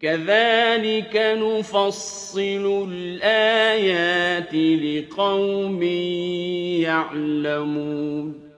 كَذَٰلِكَ نُفَصِّلُ الْآيَاتِ لِقَوْمٍ يَعْلَمُونَ